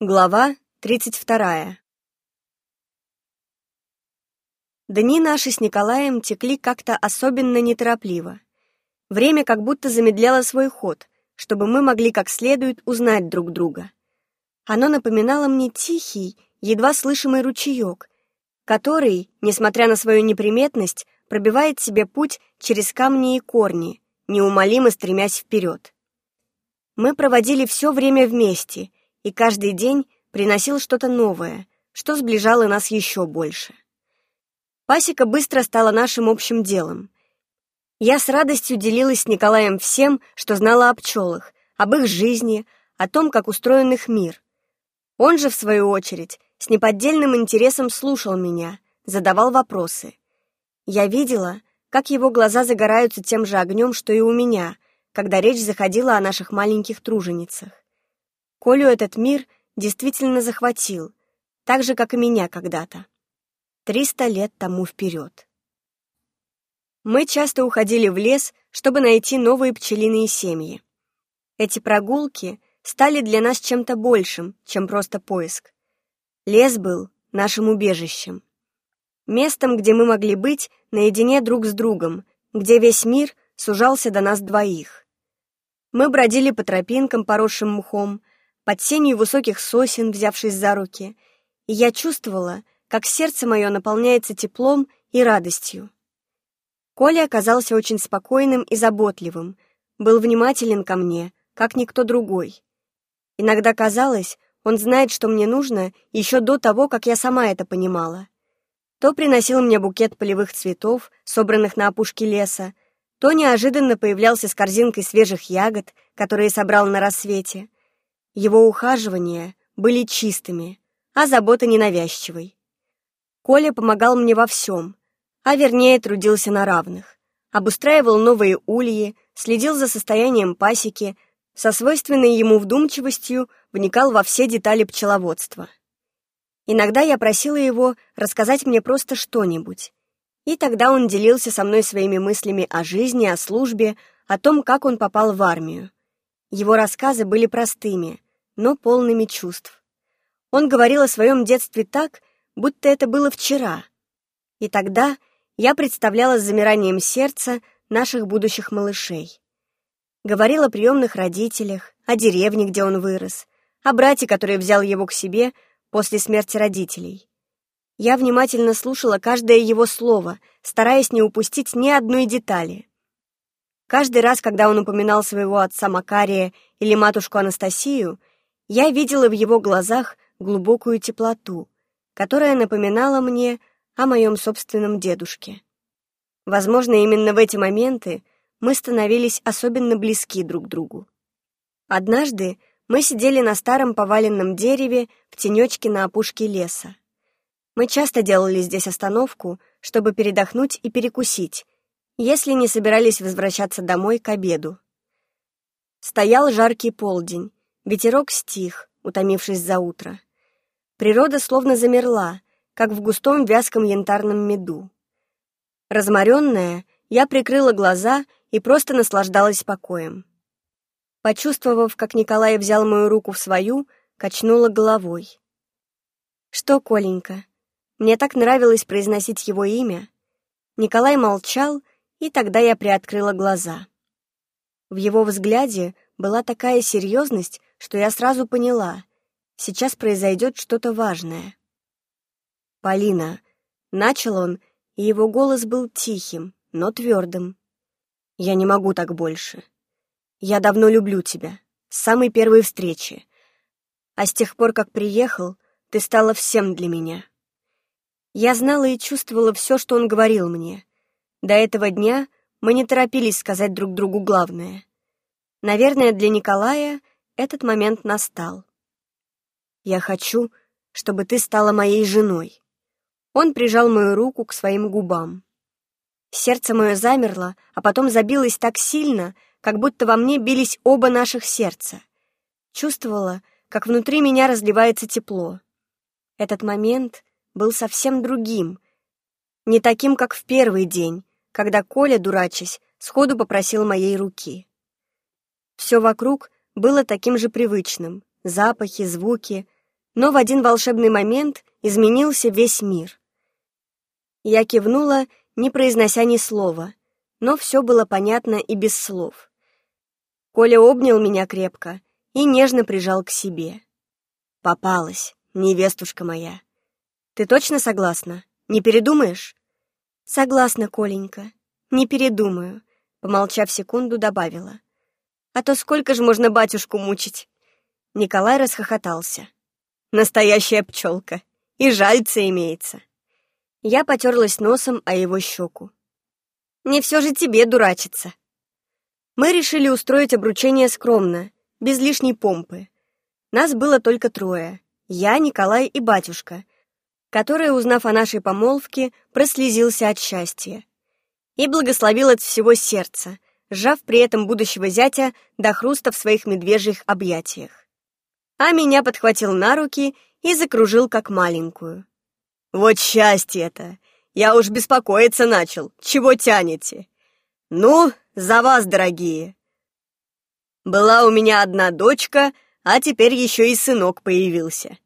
Глава 32. Дни наши с Николаем текли как-то особенно неторопливо. Время как будто замедляло свой ход, чтобы мы могли как следует узнать друг друга. Оно напоминало мне тихий, едва слышимый ручеек, который, несмотря на свою неприметность, пробивает себе путь через камни и корни, неумолимо стремясь вперед. Мы проводили все время вместе — и каждый день приносил что-то новое, что сближало нас еще больше. Пасека быстро стала нашим общим делом. Я с радостью делилась с Николаем всем, что знала о пчелах, об их жизни, о том, как устроен их мир. Он же, в свою очередь, с неподдельным интересом слушал меня, задавал вопросы. Я видела, как его глаза загораются тем же огнем, что и у меня, когда речь заходила о наших маленьких труженицах. Колю этот мир действительно захватил, так же, как и меня когда-то. Триста лет тому вперед. Мы часто уходили в лес, чтобы найти новые пчелиные семьи. Эти прогулки стали для нас чем-то большим, чем просто поиск. Лес был нашим убежищем. Местом, где мы могли быть наедине друг с другом, где весь мир сужался до нас двоих. Мы бродили по тропинкам, поросшим мхом, под сенью высоких сосен, взявшись за руки, и я чувствовала, как сердце мое наполняется теплом и радостью. Коля оказался очень спокойным и заботливым, был внимателен ко мне, как никто другой. Иногда казалось, он знает, что мне нужно, еще до того, как я сама это понимала. То приносил мне букет полевых цветов, собранных на опушке леса, то неожиданно появлялся с корзинкой свежих ягод, которые собрал на рассвете — его ухаживания были чистыми, а забота ненавязчивой. Коля помогал мне во всем, а вернее трудился на равных. Обустраивал новые ульи, следил за состоянием пасеки, со свойственной ему вдумчивостью вникал во все детали пчеловодства. Иногда я просила его рассказать мне просто что-нибудь, и тогда он делился со мной своими мыслями о жизни, о службе, о том, как он попал в армию. Его рассказы были простыми, но полными чувств. Он говорил о своем детстве так, будто это было вчера. И тогда я представляла с замиранием сердца наших будущих малышей. Говорил о приемных родителях, о деревне, где он вырос, о брате, который взял его к себе после смерти родителей. Я внимательно слушала каждое его слово, стараясь не упустить ни одной детали. Каждый раз, когда он упоминал своего отца Макария или матушку Анастасию, я видела в его глазах глубокую теплоту, которая напоминала мне о моем собственном дедушке. Возможно, именно в эти моменты мы становились особенно близки друг другу. Однажды мы сидели на старом поваленном дереве в тенечке на опушке леса. Мы часто делали здесь остановку, чтобы передохнуть и перекусить, если не собирались возвращаться домой к обеду. Стоял жаркий полдень, Ветерок стих, утомившись за утро. Природа словно замерла, как в густом вязком янтарном меду. Разморенная, я прикрыла глаза и просто наслаждалась покоем. Почувствовав, как Николай взял мою руку в свою, качнула головой. «Что, Коленька?» Мне так нравилось произносить его имя. Николай молчал, и тогда я приоткрыла глаза. В его взгляде была такая серьезность, что я сразу поняла, сейчас произойдет что-то важное. «Полина», — начал он, и его голос был тихим, но твердым. «Я не могу так больше. Я давно люблю тебя, с самой первой встречи. А с тех пор, как приехал, ты стала всем для меня». Я знала и чувствовала все, что он говорил мне. До этого дня мы не торопились сказать друг другу главное. Наверное, для Николая этот момент настал. «Я хочу, чтобы ты стала моей женой». Он прижал мою руку к своим губам. Сердце мое замерло, а потом забилось так сильно, как будто во мне бились оба наших сердца. Чувствовала, как внутри меня разливается тепло. Этот момент был совсем другим, не таким, как в первый день, когда Коля, дурачась, сходу попросил моей руки. Все вокруг было таким же привычным. Запахи, звуки, но в один волшебный момент изменился весь мир. Я кивнула, не произнося ни слова, но все было понятно и без слов. Коля обнял меня крепко и нежно прижал к себе. «Попалась, невестушка моя. Ты точно согласна? Не передумаешь?» «Согласна, Коленька. Не передумаю», — помолчав секунду, добавила. «А то сколько же можно батюшку мучить?» Николай расхохотался. «Настоящая пчелка. И жальца имеется». Я потерлась носом о его щеку. «Не все же тебе дурачиться». Мы решили устроить обручение скромно, без лишней помпы. Нас было только трое. Я, Николай и батюшка, который, узнав о нашей помолвке, прослезился от счастья. И благословил от всего сердца, сжав при этом будущего зятя до хруста в своих медвежьих объятиях. А меня подхватил на руки и закружил как маленькую. «Вот счастье это! Я уж беспокоиться начал. Чего тянете? Ну, за вас, дорогие!» Была у меня одна дочка, а теперь еще и сынок появился.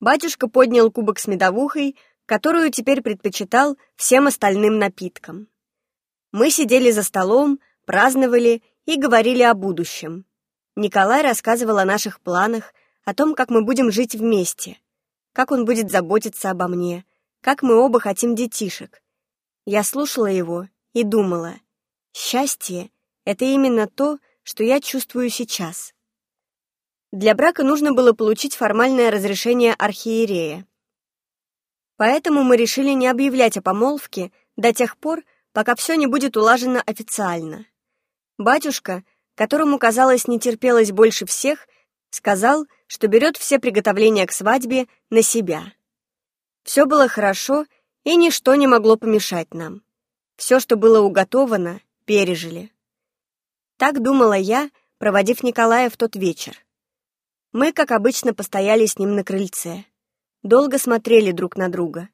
Батюшка поднял кубок с медовухой, которую теперь предпочитал всем остальным напиткам. Мы сидели за столом, праздновали и говорили о будущем. Николай рассказывал о наших планах, о том, как мы будем жить вместе, как он будет заботиться обо мне, как мы оба хотим детишек. Я слушала его и думала, счастье — это именно то, что я чувствую сейчас. Для брака нужно было получить формальное разрешение архиерея. Поэтому мы решили не объявлять о помолвке до тех пор, пока все не будет улажено официально. Батюшка, которому, казалось, не терпелось больше всех, сказал, что берет все приготовления к свадьбе на себя. Все было хорошо, и ничто не могло помешать нам. Все, что было уготовано, пережили. Так думала я, проводив Николая в тот вечер. Мы, как обычно, постояли с ним на крыльце. Долго смотрели друг на друга.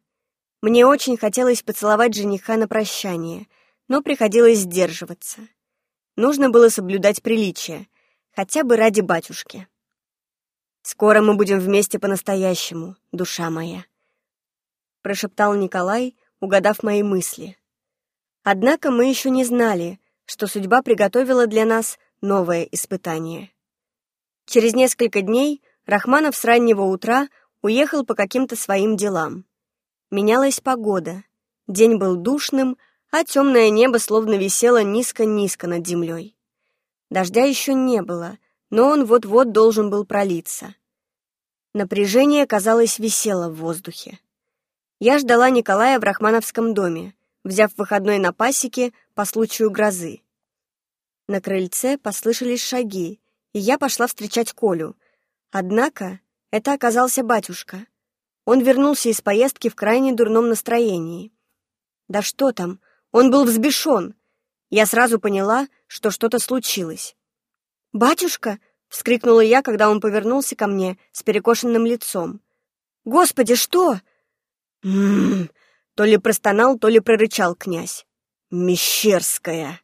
Мне очень хотелось поцеловать жениха на прощание, но приходилось сдерживаться. Нужно было соблюдать приличие, хотя бы ради батюшки. «Скоро мы будем вместе по-настоящему, душа моя», — прошептал Николай, угадав мои мысли. Однако мы еще не знали, что судьба приготовила для нас новое испытание. Через несколько дней Рахманов с раннего утра уехал по каким-то своим делам. Менялась погода. День был душным, а темное небо словно висело низко-низко над землей. Дождя еще не было, но он вот-вот должен был пролиться. Напряжение, казалось, висело в воздухе. Я ждала Николая в Рахмановском доме, взяв выходной на пасеке по случаю грозы. На крыльце послышались шаги, и я пошла встречать Колю. Однако это оказался батюшка. Он вернулся из поездки в крайне дурном настроении. Да что там, он был взбешен. Я сразу поняла, что что-то случилось. «Батюшка!» — вскрикнула я, когда он повернулся ко мне с перекошенным лицом. «Господи, что?» «М-м-м!» То ли простонал, то ли прорычал князь. «Мещерская!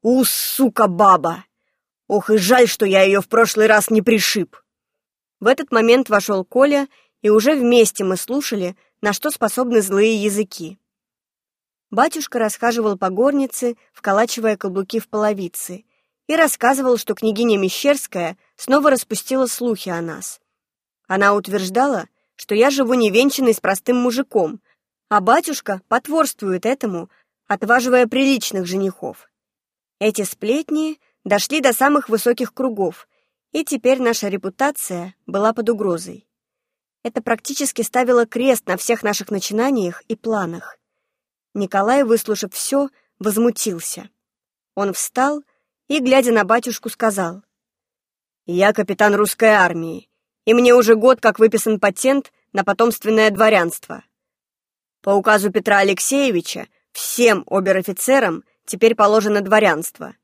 У, сука, баба!» Ох, и жаль, что я ее в прошлый раз не пришиб. В этот момент вошел Коля, и уже вместе мы слушали, на что способны злые языки. Батюшка расхаживал по горнице, вколачивая каблуки в половицы, и рассказывал, что княгиня Мещерская снова распустила слухи о нас. Она утверждала, что я живу невенчанной с простым мужиком, а батюшка потворствует этому, отваживая приличных женихов. Эти сплетни дошли до самых высоких кругов, и теперь наша репутация была под угрозой. Это практически ставило крест на всех наших начинаниях и планах. Николай, выслушав все, возмутился. Он встал и, глядя на батюшку, сказал, «Я капитан русской армии, и мне уже год как выписан патент на потомственное дворянство. По указу Петра Алексеевича всем обер-офицерам теперь положено дворянство.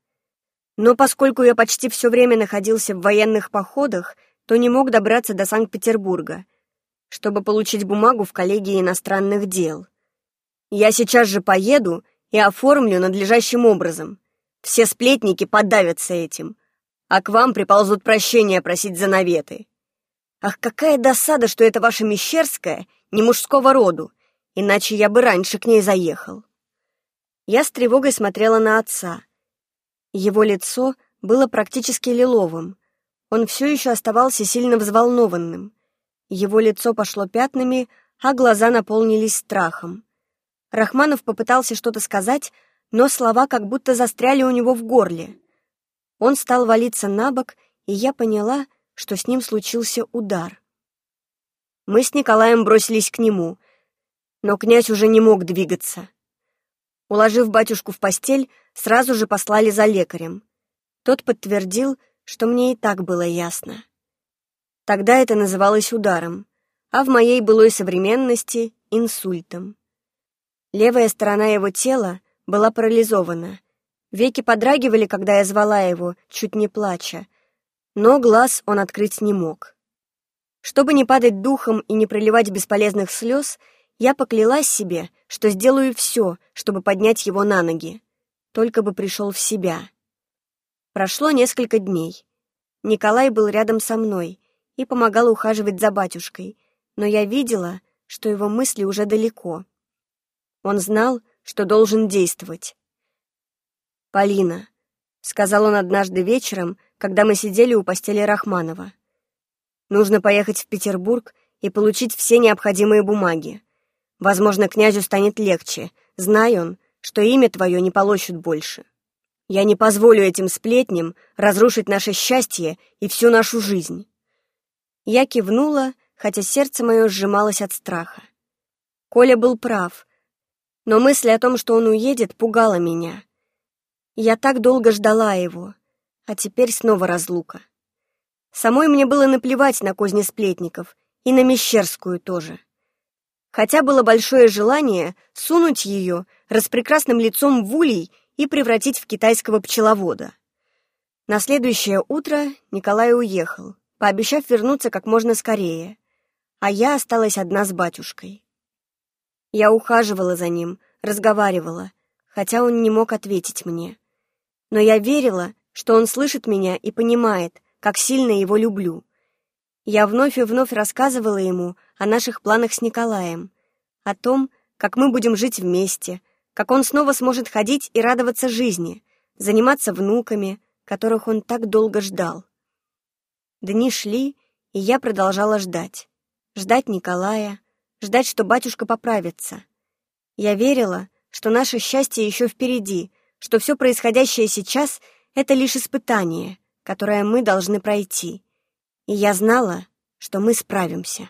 Но поскольку я почти все время находился в военных походах, то не мог добраться до Санкт-Петербурга, чтобы получить бумагу в коллегии иностранных дел. Я сейчас же поеду и оформлю надлежащим образом. Все сплетники подавятся этим, а к вам приползут прощения просить за наветы. Ах, какая досада, что это ваша Мещерская не мужского роду, иначе я бы раньше к ней заехал. Я с тревогой смотрела на отца. Его лицо было практически лиловым. Он все еще оставался сильно взволнованным. Его лицо пошло пятнами, а глаза наполнились страхом. Рахманов попытался что-то сказать, но слова как будто застряли у него в горле. Он стал валиться на бок, и я поняла, что с ним случился удар. Мы с Николаем бросились к нему, но князь уже не мог двигаться. Уложив батюшку в постель, сразу же послали за лекарем. Тот подтвердил, что мне и так было ясно. Тогда это называлось ударом, а в моей былой современности — инсультом. Левая сторона его тела была парализована. Веки подрагивали, когда я звала его, чуть не плача, но глаз он открыть не мог. Чтобы не падать духом и не проливать бесполезных слез, я поклялась себе, что сделаю все, чтобы поднять его на ноги, только бы пришел в себя. Прошло несколько дней. Николай был рядом со мной и помогал ухаживать за батюшкой, но я видела, что его мысли уже далеко. Он знал, что должен действовать. «Полина», — сказал он однажды вечером, когда мы сидели у постели Рахманова. «Нужно поехать в Петербург и получить все необходимые бумаги. Возможно, князю станет легче, зная он, что имя твое не полощут больше. Я не позволю этим сплетням разрушить наше счастье и всю нашу жизнь». Я кивнула, хотя сердце мое сжималось от страха. Коля был прав, но мысль о том, что он уедет, пугала меня. Я так долго ждала его, а теперь снова разлука. Самой мне было наплевать на козни сплетников, и на Мещерскую тоже. Хотя было большое желание сунуть ее распрекрасным лицом в улей и превратить в китайского пчеловода. На следующее утро Николай уехал, пообещав вернуться как можно скорее, а я осталась одна с батюшкой. Я ухаживала за ним, разговаривала, хотя он не мог ответить мне. Но я верила, что он слышит меня и понимает, как сильно его люблю. Я вновь и вновь рассказывала ему о наших планах с Николаем, о том, как мы будем жить вместе, как он снова сможет ходить и радоваться жизни, заниматься внуками, которых он так долго ждал. Дни шли, и я продолжала ждать. Ждать Николая, ждать, что батюшка поправится. Я верила, что наше счастье еще впереди, что все происходящее сейчас — это лишь испытание, которое мы должны пройти. И я знала, что мы справимся.